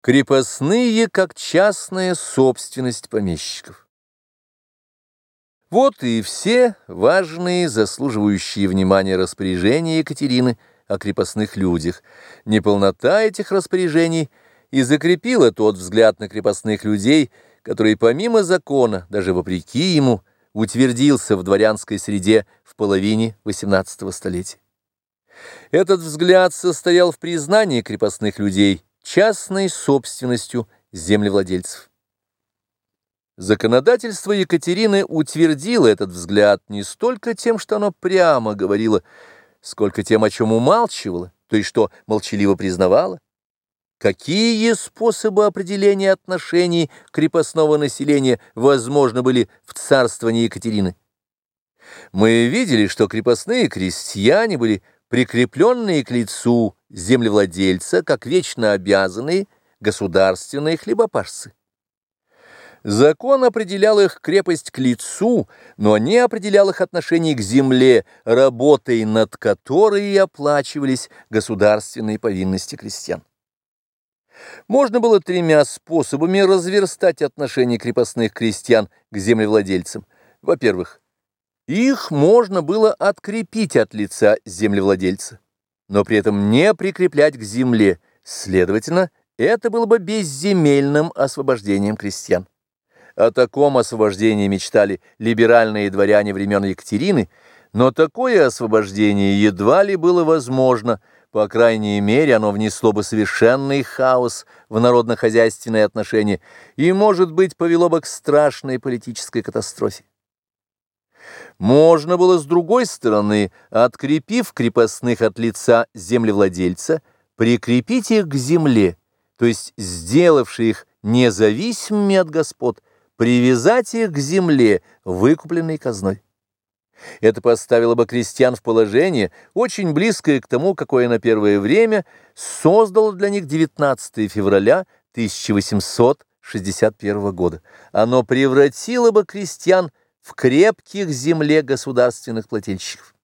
Крепостные как частная собственность помещиков. Вот и все важные, заслуживающие внимания распоряжения Екатерины о крепостных людях. Неполнота этих распоряжений и закрепила тот взгляд на крепостных людей, который помимо закона, даже вопреки ему, утвердился в дворянской среде в половине XVIII столетия. Этот взгляд состоял в признании крепостных людей – частной собственностью землевладельцев. Законодательство Екатерины утвердило этот взгляд не столько тем, что оно прямо говорило, сколько тем, о чем умалчивало, то есть что молчаливо признавало. Какие способы определения отношений крепостного населения возможны были в царствовании Екатерины? Мы видели, что крепостные крестьяне были прикрепленные к лицу землевладельца, как вечно обязанные государственные хлебопашцы. Закон определял их крепость к лицу, но не определял их отношение к земле, работой над которой и оплачивались государственные повинности крестьян. Можно было тремя способами разверстать отношения крепостных крестьян к землевладельцам. Во-первых, их можно было открепить от лица землевладельца, но при этом не прикреплять к земле, следовательно, это было бы безземельным освобождением крестьян. О таком освобождении мечтали либеральные дворяне времен Екатерины, но такое освобождение едва ли было возможно, по крайней мере, оно внесло бы совершенный хаос в народно-хозяйственные отношения и, может быть, повело бы к страшной политической катастрофе. Можно было, с другой стороны, открепив крепостных от лица землевладельца, прикрепить их к земле, то есть сделавши их независимыми от господ, привязать их к земле, выкупленной казной. Это поставило бы крестьян в положение, очень близкое к тому, какое на первое время создало для них 19 февраля 1861 года. Оно превратило бы крестьян в крепких земле государственных плательщиков.